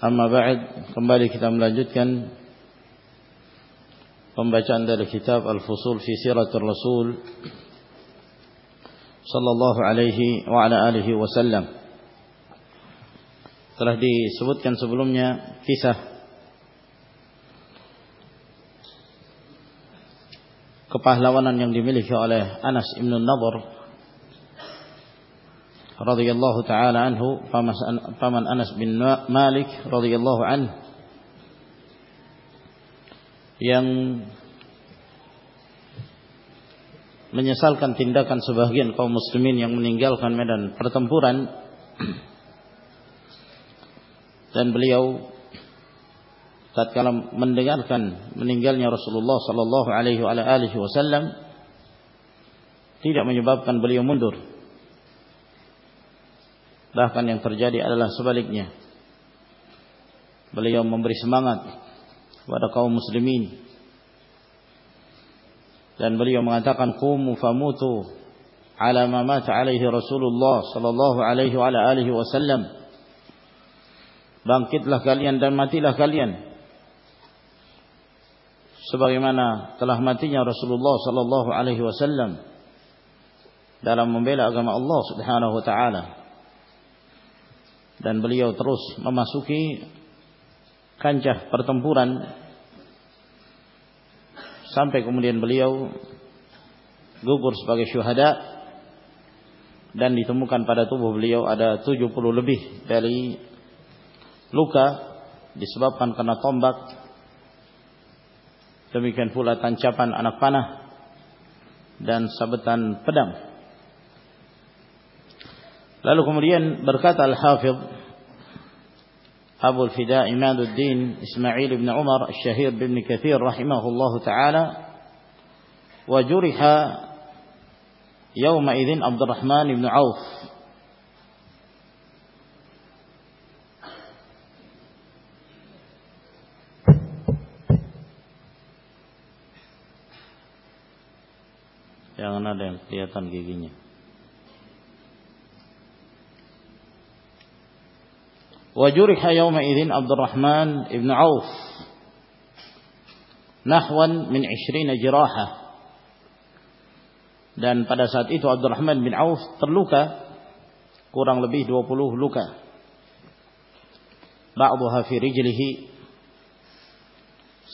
Amma ba'd kembali kita melanjutkan pembacaan dari kitab Al-Fusul fi Siratul Rasul sallallahu alaihi wa ala alihi wasallam. Telah disebutkan sebelumnya kisah kepahlawanan yang dimiliki oleh Anas bin Nadhr radhiyallahu taala anhu paman Anas bin Malik radhiyallahu anhu yang menyesalkan tindakan sebagian kaum muslimin yang meninggalkan medan pertempuran. Dan beliau tatkala mendengarkan meninggalnya Rasulullah sallallahu alaihi wasallam tidak menyebabkan beliau mundur Bahkan yang terjadi adalah sebaliknya. Beliau memberi semangat kepada kaum muslimin. Dan beliau mengatakan qumu famutu ala ma mata alaihi Rasulullah sallallahu alaihi wa alihi wasallam. Bangkitlah kalian dan matilah kalian sebagaimana telah matinya Rasulullah sallallahu alaihi wasallam dalam membela agama Allah Subhanahu wa taala dan beliau terus memasuki kancah pertempuran. Sampai kemudian beliau gugur sebagai syuhada. Dan ditemukan pada tubuh beliau ada 70 lebih dari luka disebabkan karena tombak. Demikian pula tancapan anak panah dan sabetan pedang Lalu kemudian berkata Al-Hafidh Abu Al-Fida Imaduddin Ismail bin Umar Al-Syahir bin Kathir rahimahullahu taala wa juriha yawma idzin Abdurrahman bin Auf Jangan ada yang kelihatan giginya. وجرح يومئذ عبد الرحمن بن عوف نحوا من عشرين جراحة dan pada saat itu Abdurrahman bin Auf terluka kurang lebih 20 luka ba'dhuha fi rijlihi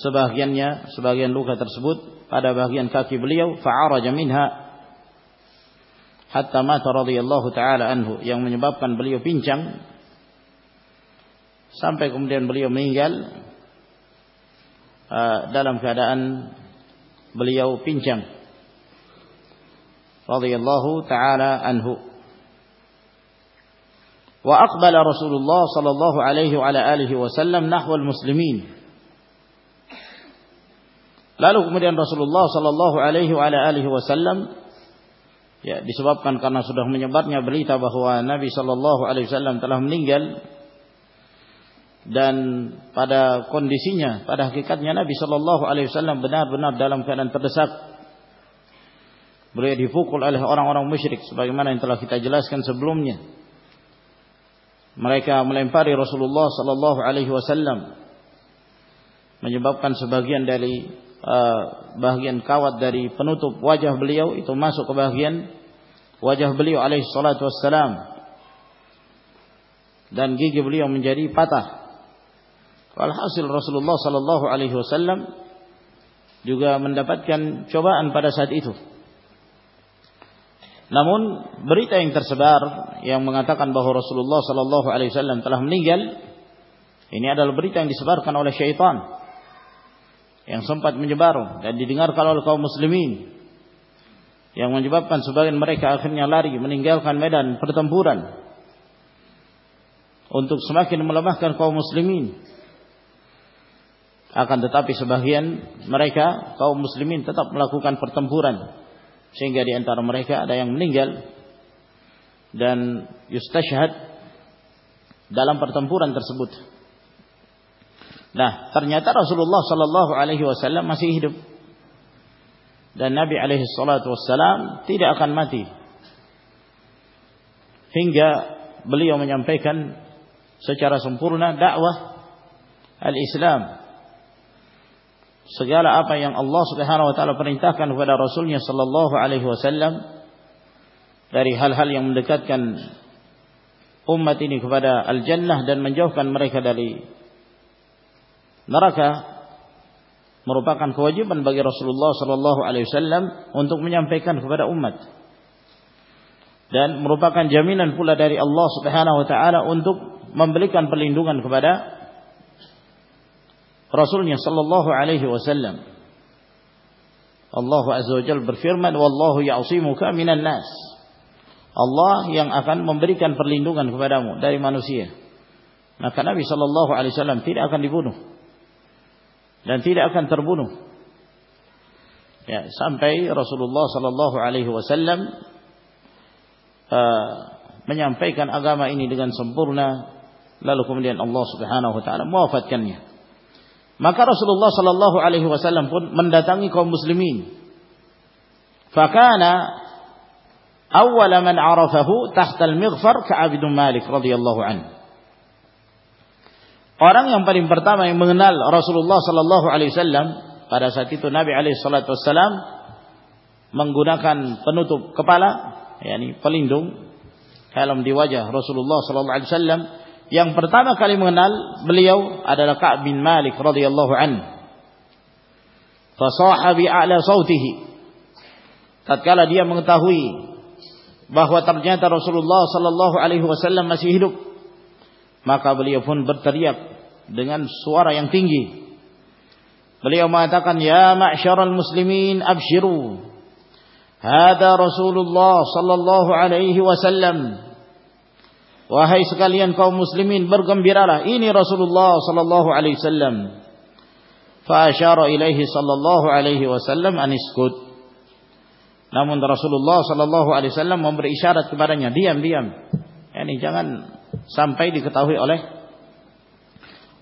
sebagiannya sebagian luka tersebut pada bagian kaki beliau fa'araja minha hatta mata radhiyallahu taala anhu yang menyebabkan beliau pincang sampai kemudian beliau meninggal uh, dalam keadaan beliau pincang. Radhiyallahu taala anhu. Wa aqbala Rasulullah sallallahu alaihi wa ala alihi wasallam nahwal muslimin. Lalu kemudian Rasulullah sallallahu alaihi wa alihi wasallam ya disebabkan karena sudah menyebarnya berita bahwa Nabi sallallahu alaihi wasallam telah meninggal dan pada kondisinya pada hakikatnya Nabi Shallallahu Alaihi Wasallam benar-benar dalam keadaan terdesak. Beliau dipukul oleh orang-orang musyrik sebagaimana yang telah kita jelaskan sebelumnya. Mereka melempari Rasulullah Shallallahu Alaihi Wasallam menyebabkan sebagian dari uh, bagian kawat dari penutup wajah beliau itu masuk ke bagian wajah beliau alaihi salatu wassalam. Dan gigi beliau menjadi patah Walhasil Rasulullah sallallahu alaihi wasallam juga mendapatkan cobaan pada saat itu. Namun berita yang tersebar yang mengatakan bahwa Rasulullah sallallahu alaihi wasallam telah meninggal ini adalah berita yang disebarkan oleh syaitan yang sempat menyebar dan didengarkan oleh kaum muslimin yang menyebabkan sebagian mereka akhirnya lari meninggalkan medan pertempuran untuk semakin melemahkan kaum muslimin. Akan tetapi sebagian mereka kaum muslimin tetap melakukan pertempuran sehingga di antara mereka ada yang meninggal dan yustashhad dalam pertempuran tersebut. Nah, ternyata Rasulullah sallallahu alaihi wasallam masih hidup. Dan Nabi alaihi salatu wasallam tidak akan mati hingga beliau menyampaikan secara sempurna dakwah al-Islam segala apa yang Allah Subhanahu wa taala perintahkan kepada Rasulnya sallallahu alaihi wasallam dari hal-hal yang mendekatkan umat ini kepada al-jannah dan menjauhkan mereka dari neraka merupakan kewajiban bagi Rasulullah sallallahu alaihi wasallam untuk menyampaikan kepada umat. Dan merupakan jaminan pula dari Allah Subhanahu wa taala untuk memberikan perlindungan kepada Rasulnya sallallahu alaihi wasallam. Allah azza wa jalla berfirman, "Wallahu ya'simuka minan nas." Allah yang akan memberikan perlindungan kepadamu dari manusia. Maka Nabi sallallahu alaihi wasallam tidak akan dibunuh dan tidak akan terbunuh. Ya, sampai Rasulullah sallallahu alaihi wasallam uh, menyampaikan agama ini dengan sempurna lalu kemudian Allah Subhanahu wa taala mewafatkannya. Maka Rasulullah sallallahu alaihi wasallam pun mendatangi kaum muslimin. Fakana awal man arafahu tahta al-mighfar Ka'ab Malik radhiyallahu anhu. Orang yang paling pertama yang mengenal Rasulullah sallallahu alaihi wasallam pada saat itu Nabi alaihi wasallam menggunakan penutup kepala yakni pelindung helm di wajah Rasulullah sallallahu alaihi wasallam yang pertama kali mengenal beliau adalah Ka'ab bin Malik radhiyallahu anhu. Fasaha bi a'la sautihi. Tatkala dia mengetahui bahwa ternyata Rasulullah sallallahu alaihi wasallam masih hidup, maka beliau pun berteriak dengan suara yang tinggi. Beliau mengatakan, "Ya ma'syaral muslimin, abshiru. Hada Rasulullah sallallahu alaihi wasallam." Wahai sekalian kaum muslimin bergembiralah ini Rasulullah sallallahu alaihi wasallam. Fa ilaihi sallallahu alaihi wasallam an iskut. Namun Rasulullah sallallahu alaihi wasallam memberi isyarat kepadanya, diam-diam. Yani jangan sampai diketahui oleh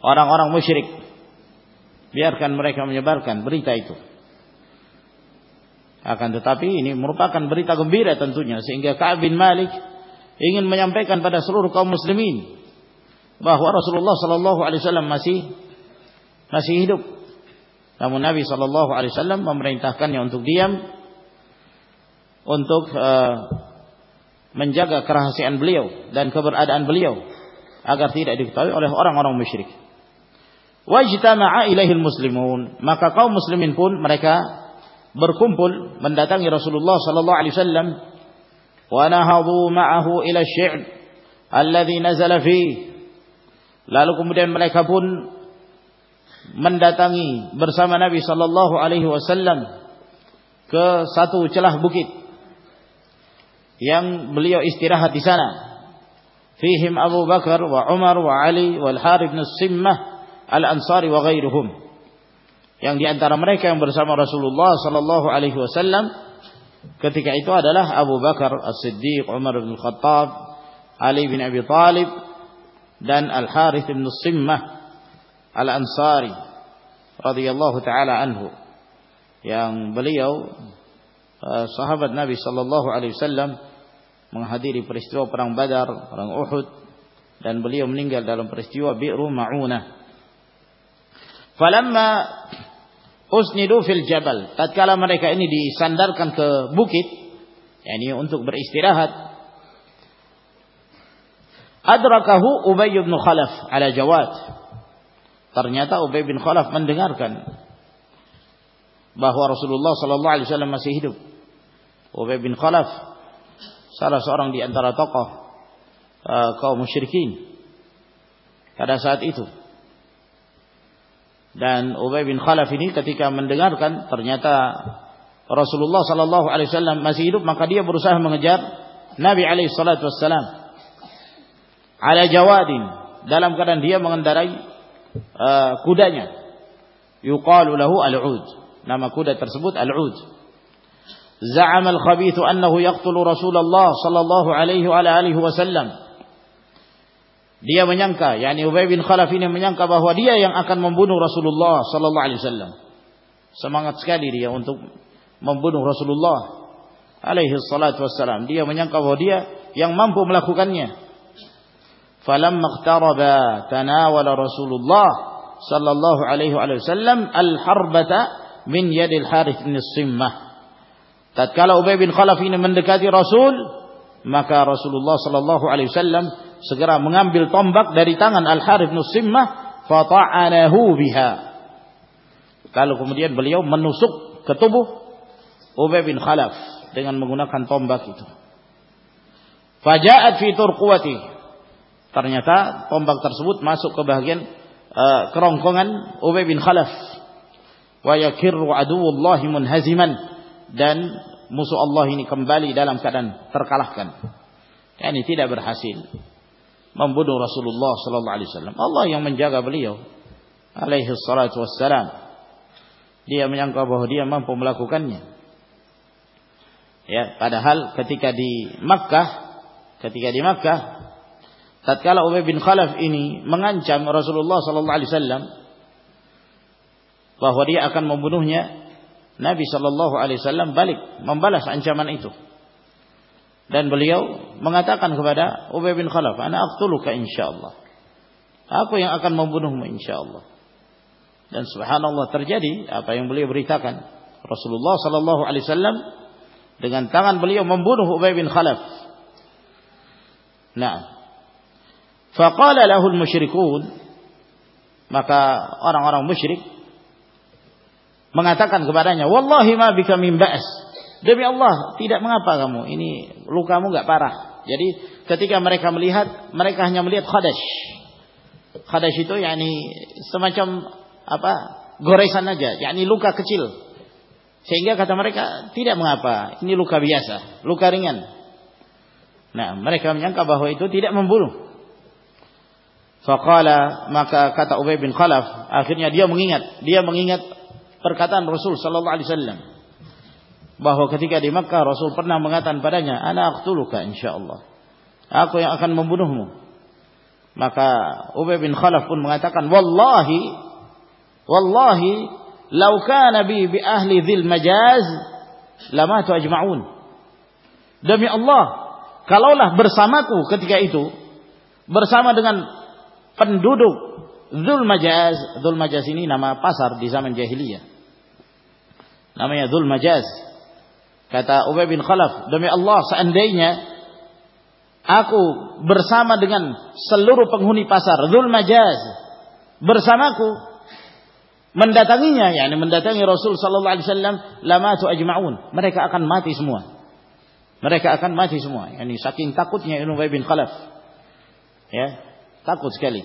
orang-orang musyrik. Biarkan mereka menyebarkan berita itu. Akan tetapi ini merupakan berita gembira tentunya sehingga Ka'ab bin Malik ingin menyampaikan pada seluruh kaum muslimin bahwa Rasulullah sallallahu alaihi wasallam masih masih hidup. Namun Nabi sallallahu alaihi wasallam memerintahkannya untuk diam untuk uh, menjaga kerahasiaan beliau dan keberadaan beliau agar tidak diketahui oleh orang-orang musyrik. Wajtama'a ilaihil muslimun, maka kaum muslimin pun mereka berkumpul mendatangi Rasulullah sallallahu alaihi wasallam ونهضوا معه إلى الشعب الذي نزل فيه lalu kemudian mereka pun mendatangi bersama Nabi sallallahu alaihi wasallam ke satu celah bukit yang beliau istirahat di sana fihim Abu Bakar wa Umar wa Ali wal Harith bin Simmah al-Ansari wa ghairuhum yang di antara mereka yang bersama Rasulullah sallallahu alaihi wasallam ketika itu adalah Abu Bakar As-Siddiq, Umar bin Khattab, Ali bin Abi Talib dan Al-Harith bin Simmah Al-Ansari radhiyallahu taala anhu yang beliau uh, sahabat Nabi sallallahu alaihi wasallam menghadiri peristiwa perang Badar, perang Uhud dan beliau meninggal dalam peristiwa Bi'ru Ma'unah. Falamma usnidu fil jabal. Tatkala mereka ini disandarkan ke bukit, yakni untuk beristirahat, adrakahu Ubay bin Khalaf ala Jawad. Ternyata Ubay bin Khalaf mendengarkan bahwa Rasulullah sallallahu alaihi wasallam masih hidup. Ubay bin Khalaf salah seorang di antara tokoh uh, kaum musyrikin pada saat itu dan Ubay bin Khalaf ini ketika mendengarkan ternyata Rasulullah sallallahu alaihi wasallam masih hidup maka dia berusaha mengejar Nabi alaihi salatu wasallam ala jawadin dalam keadaan dia mengendarai uh, kudanya. Yuqalu lahu al-ud. Nama kuda tersebut al-ud. Za'ama al-khabith annahu yaqtulu Rasulullah sallallahu alaihi wa alihi wasallam dia menyangka yakni Ubay bin Khalaf ini menyangka bahwa dia yang akan membunuh Rasulullah sallallahu alaihi wasallam. Semangat sekali dia untuk membunuh Rasulullah alaihi salatu wassalam. Dia menyangka bahwa dia yang mampu melakukannya. Falamma iqtaraba tanawala Rasulullah sallallahu alaihi wasallam al-harbata min yadil Harith bin Simmah. Tatkala Ubay bin Khalaf ini mendekati Rasul maka Rasulullah sallallahu alaihi wasallam segera mengambil tombak dari tangan Al Harith bin Simmah fata'anahu biha. Lalu kemudian beliau menusuk ke tubuh Ubay bin Khalaf dengan menggunakan tombak itu. Faja'at fi turquwati. Ternyata tombak tersebut masuk ke bagian uh, kerongkongan Ubay bin Khalaf. Wa yakirru aduwullahi munhaziman. Dan musuh Allah ini kembali dalam keadaan terkalahkan. Yani tidak berhasil membunuh Rasulullah sallallahu alaihi wasallam. Allah yang menjaga beliau alaihi salatu wassalam. Dia menyangka bahwa dia mampu melakukannya. Ya, padahal ketika di Makkah, ketika di Makkah tatkala Ubay bin Khalaf ini mengancam Rasulullah sallallahu alaihi wasallam bahwa dia akan membunuhnya, Nabi sallallahu alaihi wasallam balik membalas ancaman itu. Dan beliau mengatakan kepada Ubay bin Khalaf, "Ana aqtuluka insyaallah." Aku yang akan membunuhmu insyaallah. Dan subhanallah terjadi apa yang beliau beritakan. Rasulullah sallallahu alaihi wasallam dengan tangan beliau membunuh Ubay bin Khalaf. Nah, Faqala lahul musyrikun maka orang-orang musyrik mengatakan kepadanya, "Wallahi ma bika min ba's." Demi Allah, tidak mengapa kamu. Ini lukamu enggak parah. Jadi ketika mereka melihat, mereka hanya melihat khadash. Khadash itu yakni semacam apa? goresan aja, yakni luka kecil. Sehingga kata mereka, tidak mengapa, ini luka biasa, luka ringan. Nah, mereka menyangka bahwa itu tidak membunuh. Faqala maka kata Ubay bin Khalaf akhirnya dia mengingat dia mengingat perkataan Rasul sallallahu alaihi wasallam bahwa ketika di Makkah Rasul pernah mengatakan padanya ana aqtuluka insyaallah aku yang akan membunuhmu maka Ubay bin Khalaf pun mengatakan wallahi wallahi law kana bi bi ahli dzil majaz lamatu ajma'un demi Allah kalaulah bersamaku ketika itu bersama dengan penduduk Zul Majaz. Zul Majaz ini nama pasar di zaman jahiliyah. Namanya Zul Majaz. Kata Ubay bin Khalaf, demi Allah seandainya aku bersama dengan seluruh penghuni pasar Zul Majaz bersamaku mendatanginya yakni mendatangi Rasul sallallahu alaihi wasallam lamatu ajmaun mereka akan mati semua mereka akan mati semua yakni saking takutnya Ubay bin Khalaf ya Takut sekali.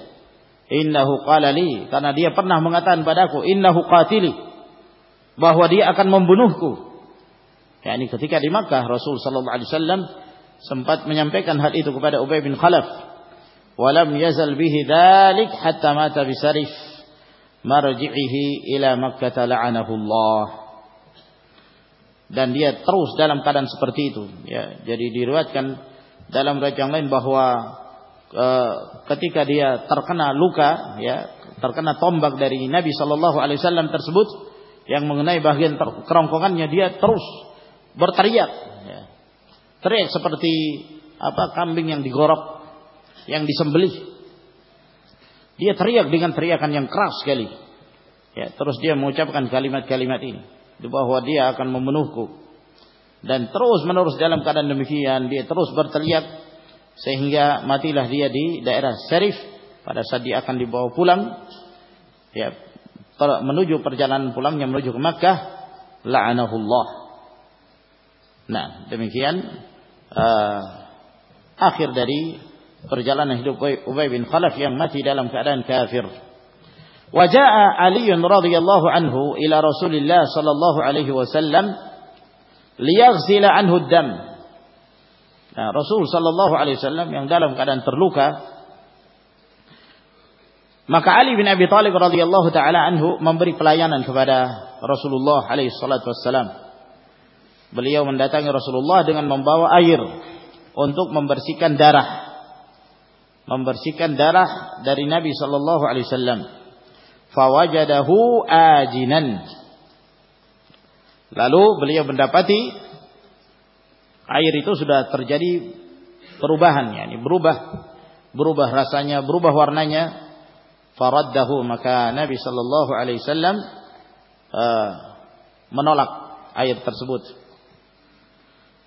Innahu qala li karena dia pernah mengatakan padaku innahu qatili bahwa dia akan membunuhku. Yakni ketika di Makkah Rasul sallallahu alaihi wasallam sempat menyampaikan hal itu kepada Ubay bin Khalaf. Walam yazal bihi dzalik hatta mata bi Sarif marji'ihi ila Makkah la'anahu Allah. Dan dia terus dalam keadaan seperti itu ya. Jadi diriwayatkan dalam riwayat yang lain bahwa E, ketika dia terkena luka ya terkena tombak dari Nabi Shallallahu Alaihi Wasallam tersebut yang mengenai bagian kerongkongannya dia terus berteriak. Ya. teriak seperti apa kambing yang digorok yang disembelih. Dia teriak dengan teriakan yang keras sekali. Ya terus dia mengucapkan kalimat-kalimat ini. Bahwa dia akan membunuhku dan terus menerus dalam keadaan demikian dia terus berteriak sehingga matilah dia di daerah Syarif pada saat dia akan dibawa pulang ya menuju perjalanan pulangnya menuju ke Makkah la'anahullah nah demikian uh, akhir dari perjalanan hidup Ubay bin Khalaf yang mati dalam keadaan kafir وجاء علي رضي الله عنه إلى رسول الله صلى الله عليه وسلم ليغسل عنه الدم Nah, Rasul sallallahu alaihi wasallam yang dalam keadaan terluka Maka Ali bin Abi Thalib radhiyallahu taala anhu memberi pelayanan kepada Rasulullah alaihi salatu wassalam. Beliau mendatangi Rasulullah dengan membawa air untuk membersihkan darah. Membersihkan darah dari Nabi sallallahu alaihi wasallam. Fawajadahu ajinan. Lalu beliau mendapati air itu sudah terjadi perubahan yakni berubah berubah rasanya, berubah warnanya faraddahu maka Nabi sallallahu alaihi wasallam uh, menolak air tersebut.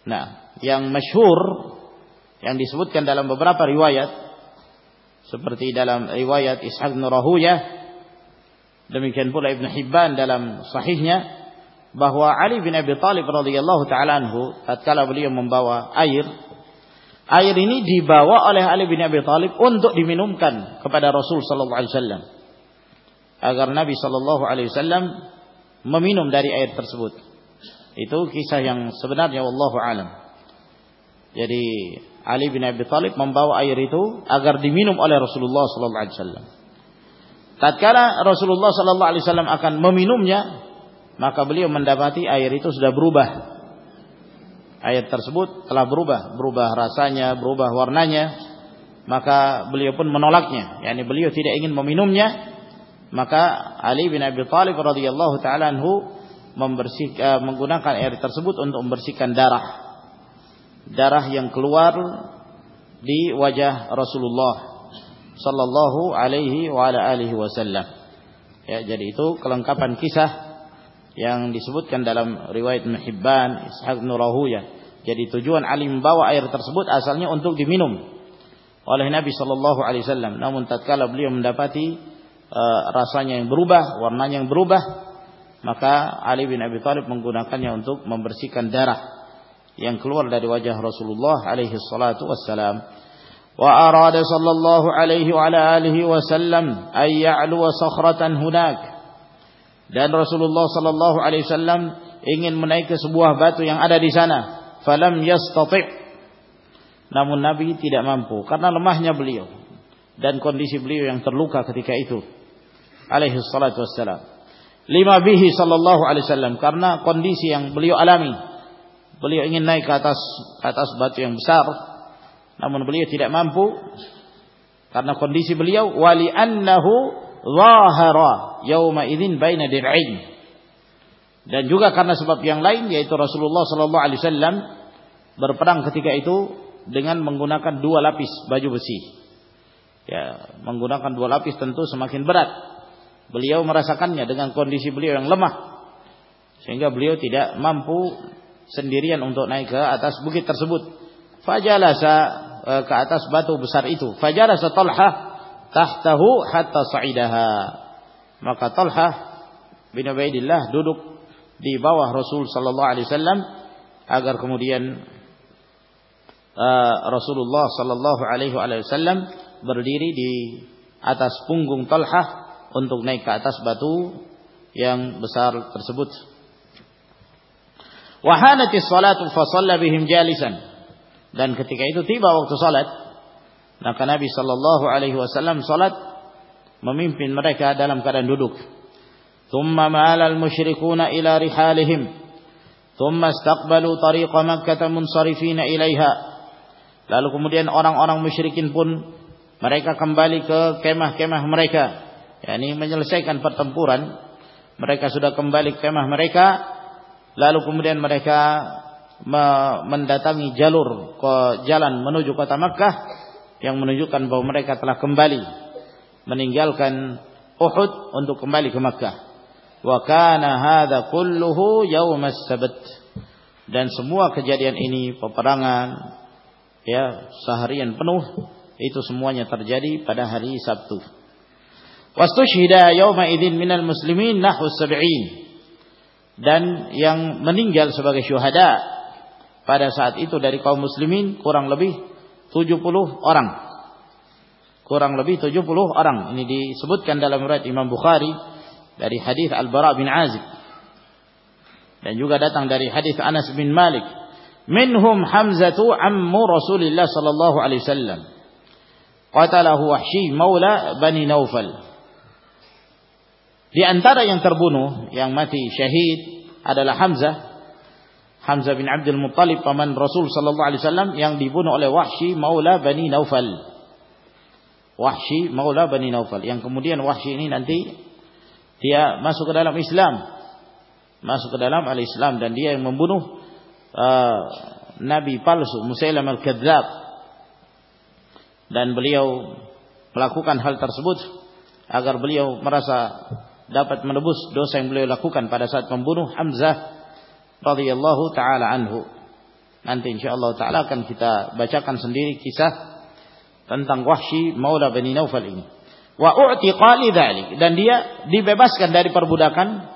Nah, yang masyhur yang disebutkan dalam beberapa riwayat seperti dalam riwayat Ishaq bin Rahuyah demikian pula Ibn Hibban dalam sahihnya bahwa Ali bin Abi Thalib radhiyallahu taala anhu tatkala beliau membawa air Air ini dibawa oleh Ali bin Abi Thalib untuk diminumkan kepada Rasul sallallahu alaihi wasallam. Agar Nabi sallallahu alaihi wasallam meminum dari air tersebut. Itu kisah yang sebenarnya wallahu alam. Jadi Ali bin Abi Thalib membawa air itu agar diminum oleh Rasulullah sallallahu alaihi wasallam. Tatkala Rasulullah sallallahu alaihi wasallam akan meminumnya, maka beliau mendapati air itu sudah berubah ayat tersebut telah berubah, berubah rasanya, berubah warnanya, maka beliau pun menolaknya. yakni beliau tidak ingin meminumnya. Maka Ali bin Abi Thalib radhiyallahu taala anhu membersihkan menggunakan air tersebut untuk membersihkan darah. Darah yang keluar di wajah Rasulullah sallallahu alaihi wa ala alihi wasallam. Ya, jadi itu kelengkapan kisah yang disebutkan dalam riwayat Muhibban Ishaq bin Rahuyah. Jadi tujuan Ali membawa air tersebut asalnya untuk diminum oleh Nabi Shallallahu Alaihi Wasallam. Namun tatkala beliau mendapati uh, rasanya yang berubah, warnanya yang berubah, maka Ali bin Abi Thalib menggunakannya untuk membersihkan darah yang keluar dari wajah Rasulullah alaihi salatu wassalam. Wa arada sallallahu alaihi wa alihi wasallam ay ya'lu sakhratan hunak. Dan Rasulullah sallallahu alaihi wasallam ingin menaiki sebuah batu yang ada di sana. Falam yastati' namun Nabi tidak mampu karena lemahnya beliau dan kondisi beliau yang terluka ketika itu alaihi salatu wassalam lima bihi sallallahu alaihi wasallam karena kondisi yang beliau alami beliau ingin naik ke atas ke atas batu yang besar namun beliau tidak mampu karena kondisi beliau wali annahu zahara yauma idzin baina dir'ain. Dan juga karena sebab yang lain yaitu Rasulullah sallallahu alaihi wasallam berperang ketika itu dengan menggunakan dua lapis baju besi. Ya, menggunakan dua lapis tentu semakin berat. Beliau merasakannya dengan kondisi beliau yang lemah. Sehingga beliau tidak mampu sendirian untuk naik ke atas bukit tersebut. Fajalasa eh, ke atas batu besar itu. Fajalasa Talha tahtahu hatta sa'idaha. Maka Talha bin Ubaidillah duduk di bawah Rasul sallallahu alaihi wasallam agar kemudian uh, Rasulullah sallallahu alaihi wasallam berdiri di atas punggung Talha untuk naik ke atas batu yang besar tersebut. Wahanati salatu fa bihim jalisan. Dan ketika itu tiba waktu salat, maka Nabi sallallahu alaihi wasallam salat memimpin mereka dalam keadaan duduk. Thumma ma'ala al-musyrikuna ila rihalihim. Thumma istaqbalu tariqa Makkah munsarifina ilaiha. Lalu kemudian orang-orang musyrikin pun mereka kembali ke kemah-kemah mereka. Yakni menyelesaikan pertempuran. Mereka sudah kembali ke kemah mereka. Lalu kemudian mereka mendatangi jalur ke jalan menuju kota Makkah yang menunjukkan bahwa mereka telah kembali meninggalkan Uhud untuk kembali ke Makkah. Wa kana hadza kulluhu yaum as-sabt. Dan semua kejadian ini peperangan ya seharian penuh itu semuanya terjadi pada hari Sabtu. Wastushhida yauma idzin minal muslimin nahwu sab'in. Dan yang meninggal sebagai syuhada pada saat itu dari kaum muslimin kurang lebih 70 orang. Kurang lebih 70 orang. Ini disebutkan dalam riwayat Imam Bukhari dari hadis Al-Bara bin Azib. Dan juga datang dari hadis Anas bin Malik. Minhum Hamzatu ammu Rasulullah sallallahu alaihi wasallam. Qatalahu Wahsy maula Bani Naufal. Di antara yang terbunuh, yang mati syahid adalah Hamzah. Hamzah bin Abdul Muttalib paman Rasul sallallahu alaihi wasallam yang dibunuh oleh Wahsy Maula Bani Naufal. Wahsy Maula Bani Naufal yang kemudian Wahsy ini nanti dia masuk ke dalam Islam. Masuk ke dalam al-Islam dan dia yang membunuh uh, nabi palsu Musailam al-Kadzab. Dan beliau melakukan hal tersebut agar beliau merasa dapat menebus dosa yang beliau lakukan pada saat membunuh Hamzah radhiyallahu taala anhu. Nanti insyaallah taala akan kita bacakan sendiri kisah tentang Wahsy Maula Bani Naufal ini. Wa u'tiqa dzalik dan dia dibebaskan dari perbudakan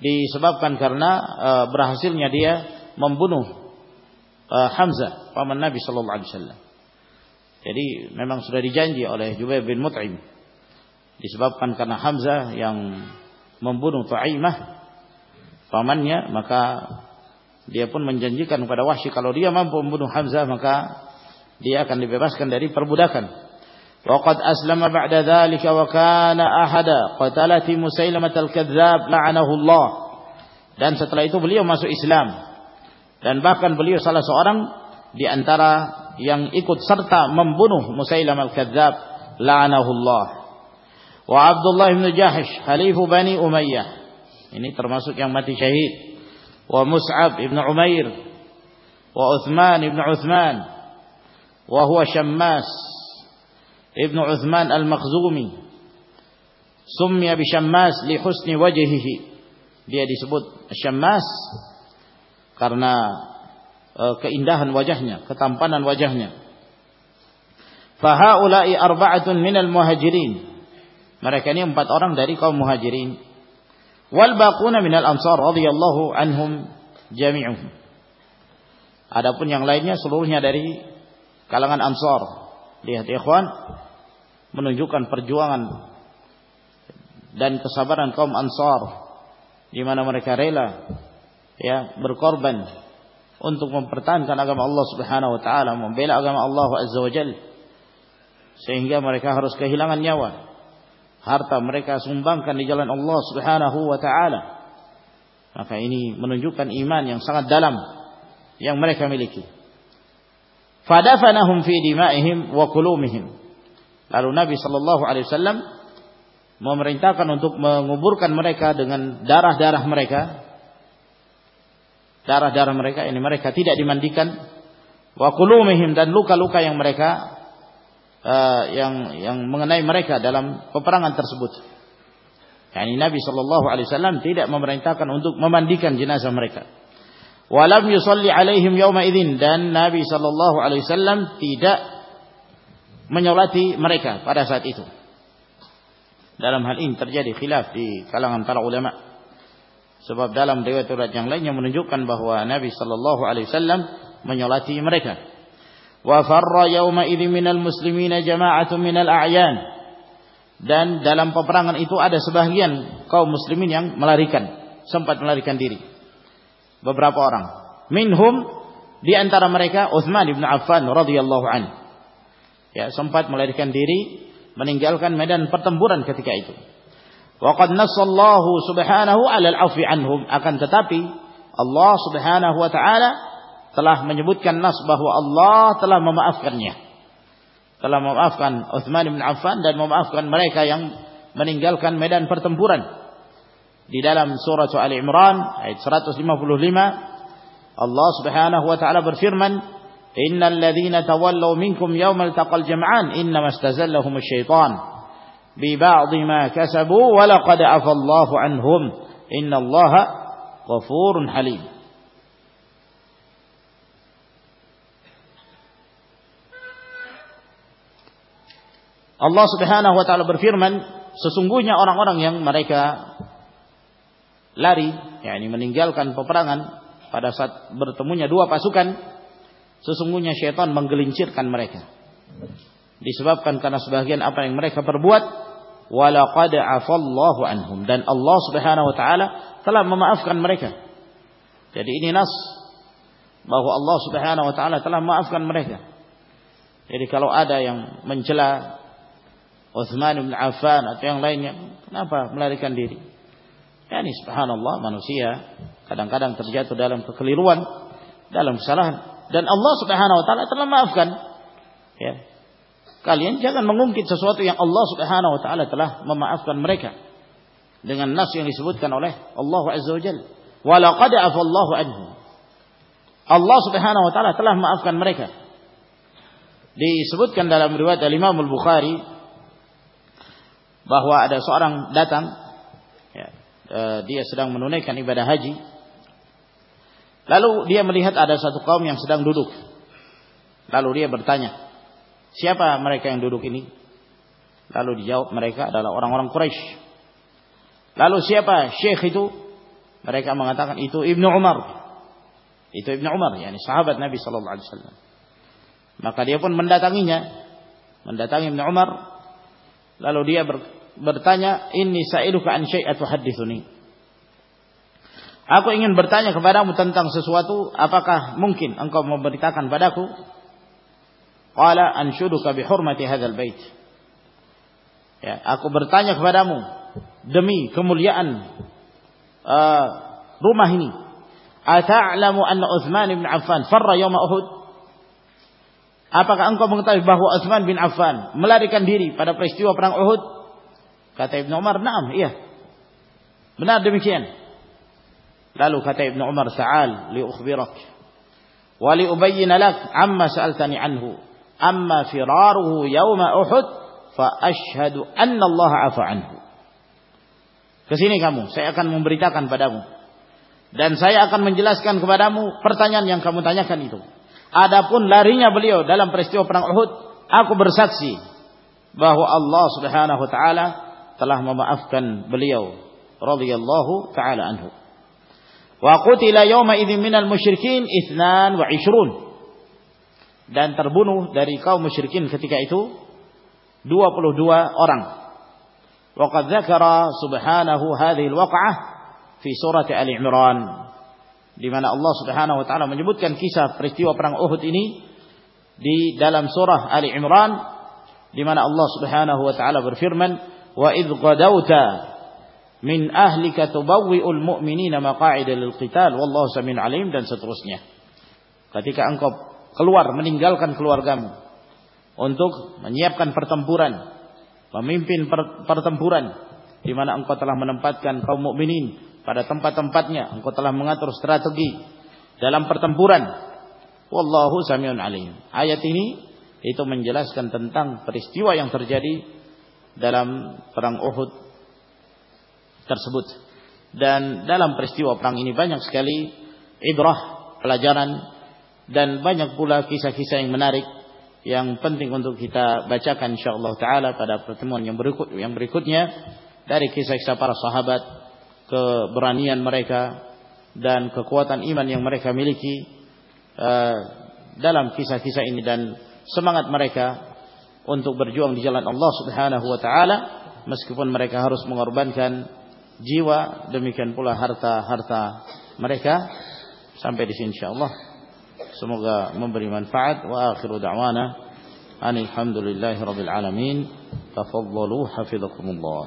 disebabkan karena uh, berhasilnya dia membunuh uh, Hamzah paman Nabi sallallahu alaihi wasallam. Jadi memang sudah dijanji oleh Jubair bin Mut'im disebabkan karena Hamzah yang membunuh Tu'aimah pamannya maka dia pun menjanjikan kepada Wahsy kalau dia mampu membunuh Hamzah maka dia akan dibebaskan dari perbudakan. Waqad aslama ba'da dzalika wa kana ahada qatalati Musailamah al-Kadzdzab la'anahu Allah. Dan setelah itu beliau masuk Islam. Dan bahkan beliau salah seorang di antara yang ikut serta membunuh Musailamah al-Kadzdzab la'anahu Allah wa Abdullah bin Jahash halifu Bani Umayyah ini termasuk yang mati syahid wa Mus'ab ibn Umair wa Uthman ibn Uthman wa huwa Shammas ibn Uthman al-Makhzumi summiya bi Shammas li husni wajhihi dia disebut Shammas karena uh, keindahan wajahnya ketampanan wajahnya fahaula'i arba'atun minal muhajirin mereka ini empat orang dari kaum muhajirin. Wal baquna minal ansar radhiyallahu anhum jami'uhum. Adapun yang lainnya seluruhnya dari kalangan ansar. Lihat ikhwan menunjukkan perjuangan dan kesabaran kaum ansar di mana mereka rela ya berkorban untuk mempertahankan agama Allah Subhanahu wa taala, membela agama Allah Azza wa sehingga mereka harus kehilangan nyawa harta mereka sumbangkan di jalan Allah Subhanahu wa taala. Maka ini menunjukkan iman yang sangat dalam yang mereka miliki. Fadafanahum fi dima'ihim wa qulumihim. Lalu Nabi sallallahu alaihi wasallam memerintahkan untuk menguburkan mereka dengan darah-darah mereka. Darah-darah mereka ini mereka tidak dimandikan wa qulumihim dan luka-luka yang mereka uh, yang yang mengenai mereka dalam peperangan tersebut. Yani Nabi Shallallahu Alaihi Wasallam tidak memerintahkan untuk memandikan jenazah mereka. Walam yusalli alaihim yawma idin dan Nabi Shallallahu Alaihi Wasallam tidak menyolati mereka pada saat itu. Dalam hal ini terjadi khilaf di kalangan para ulama. Sebab dalam riwayat-riwayat yang lainnya menunjukkan bahwa Nabi Shallallahu Alaihi Wasallam menyolati mereka. وفر يومئذ من المسلمين جماعة من الأعيان dan dalam peperangan itu ada sebagian kaum muslimin yang melarikan sempat melarikan diri beberapa orang minhum di antara mereka Uthman bin Affan radhiyallahu an ya sempat melarikan diri meninggalkan medan pertempuran ketika itu waqad nassallahu subhanahu 'ala al-'afwi anhum akan tetapi Allah subhanahu wa ta'ala telah menyebutkan nas bahwa Allah telah memaafkannya. Telah memaafkan Uthman bin Affan dan memaafkan mereka yang meninggalkan medan pertempuran. Di dalam surah Ali Imran ayat 155 Allah Subhanahu wa taala berfirman, "Innal ladzina tawallaw minkum yawmal taqal jam'an innama istazallahum asy-syaitan bi ba'dhi ma kasabu wa laqad 'afa Allahu 'anhum. Innallaha ghafurun halim." Allah Subhanahu wa taala berfirman, sesungguhnya orang-orang yang mereka lari, yakni meninggalkan peperangan pada saat bertemunya dua pasukan, sesungguhnya syaitan menggelincirkan mereka. Disebabkan karena sebagian apa yang mereka perbuat, walaqad afallahu anhum dan Allah Subhanahu wa taala telah memaafkan mereka. Jadi ini nas bahwa Allah Subhanahu wa taala telah memaafkan mereka. Jadi kalau ada yang mencela Uthman bin Affan atau yang lainnya Kenapa melarikan diri? Ya ini subhanallah manusia kadang-kadang terjatuh dalam kekeliruan, dalam kesalahan dan Allah Subhanahu wa taala telah maafkan. Ya. Kalian jangan mengungkit sesuatu yang Allah Subhanahu wa taala telah memaafkan mereka dengan nas yang disebutkan oleh Allah Azza wa Jalla. Wa laqad afallahu anhu. Allah Subhanahu wa taala telah memaafkan mereka. Disebutkan dalam riwayat Imam Al-Bukhari bahwa ada seorang datang ya, uh, dia sedang menunaikan ibadah haji. Lalu dia melihat ada satu kaum yang sedang duduk. Lalu dia bertanya siapa mereka yang duduk ini? Lalu dijawab mereka adalah orang-orang Quraisy. Lalu siapa syekh itu? Mereka mengatakan itu Ibnu Umar. Itu Ibnu Umar yakni sahabat Nabi sallallahu alaihi wasallam. Maka dia pun mendatanginya mendatangi Ibnu Umar. Lalu dia bertanya inni sa'iluka an syai'a tuhaddithuni Aku ingin bertanya kepadamu tentang sesuatu apakah mungkin engkau memberitakan padaku Qala anshuduka bihurmati hadzal bait Ya, aku bertanya kepadamu demi kemuliaan uh, rumah ini. Ata'lamu anna Utsman bin Affan farra yawma Uhud? Apakah engkau mengetahui bahwa Utsman bin Affan melarikan diri pada peristiwa perang Uhud? Kata Ibnu Umar, "Na'am, iya." Benar demikian. Lalu kata Ibnu Umar, "Ta'al li ukhbirak wa li ubayyin lak amma sa'altani anhu. Amma firaruhu yawma Uhud fa ashhadu anna Allah 'afa anhu." Ke sini kamu, saya akan memberitakan padamu. Dan saya akan menjelaskan kepadamu pertanyaan yang kamu tanyakan itu. Adapun larinya beliau dalam peristiwa perang Uhud, aku bersaksi bahwa Allah Subhanahu wa taala telah memaafkan beliau radhiyallahu taala anhu. Wa qutila yawma idzin minal musyrikin itsnan wa ishrun. Dan terbunuh dari kaum musyrikin ketika itu 22 orang. Wa qad dzakara subhanahu hadhihi al-waq'ah fi surah Ali Imran di mana Allah Subhanahu wa taala menyebutkan kisah peristiwa perang Uhud ini di dalam surah Ali Imran di mana Allah Subhanahu wa taala berfirman wa idh qadawta min ahlika tubawwi'ul mu'minina maqa'ida lil qital wallahu samin alim dan seterusnya. Ketika engkau keluar meninggalkan keluargamu untuk menyiapkan pertempuran memimpin pertempuran di mana engkau telah menempatkan kaum mukminin pada tempat-tempatnya engkau telah mengatur strategi dalam pertempuran wallahu samiun alim. Ayat ini itu menjelaskan tentang peristiwa yang terjadi dalam perang Uhud tersebut. Dan dalam peristiwa perang ini banyak sekali ibrah pelajaran dan banyak pula kisah-kisah yang menarik yang penting untuk kita bacakan insyaallah taala pada pertemuan yang berikut yang berikutnya dari kisah-kisah para sahabat keberanian mereka dan kekuatan iman yang mereka miliki uh, dalam kisah-kisah ini dan semangat mereka untuk berjuang di jalan Allah Subhanahu wa taala meskipun mereka harus mengorbankan jiwa demikian pula harta-harta mereka. Sampai di sini insyaallah. Semoga memberi manfaat. Wa akhiru da'wana. Alhamdulillahi rabbil alamin. Tafaddalu hafizakumullah